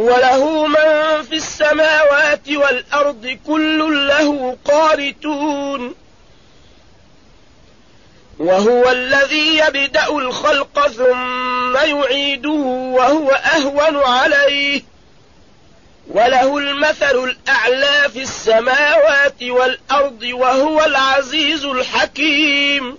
وله من في السماوات والأرض كل له قارتون وهو الذي يبدأ الخلق ثم يعيده وهو أهون عليه. وله المثل الأعلى في السماوات والأرض وهو العزيز الحكيم.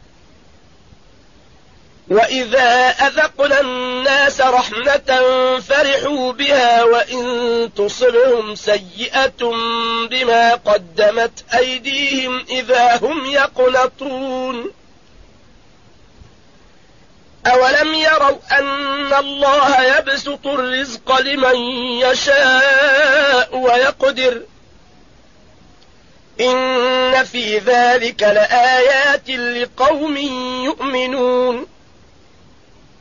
وإذا أذقنا الناس رحمة فرحوا بها وإن تصبهم سيئة بما قدمت أيديهم إذا هم يقنطون أولم يروا أن الله يبسط الرزق لمن يشاء ويقدر إن في ذلك لآيات لقوم يؤمنون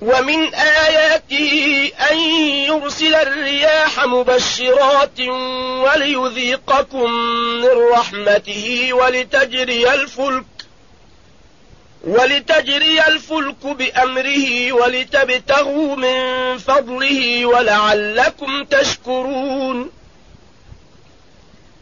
ومن آياته أن يرسل الرياح مبشرات وليذيقكم من رحمته ولتجري الفلك ولتجري الفلك بأمره ولتبتغوا من فضله ولعلكم تشكرون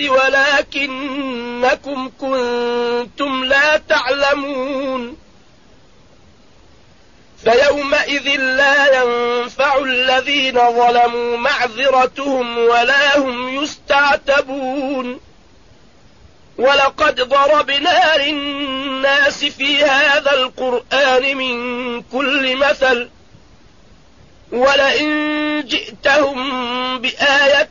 ولكنكم كنتم لا تعلمون. فيومئذ لا ينفع الذين ظلموا معذرتهم ولا هم يستعتبون. ولقد ضربنا للناس في هذا القرآن من كل مثل. ولئن جئتهم بآية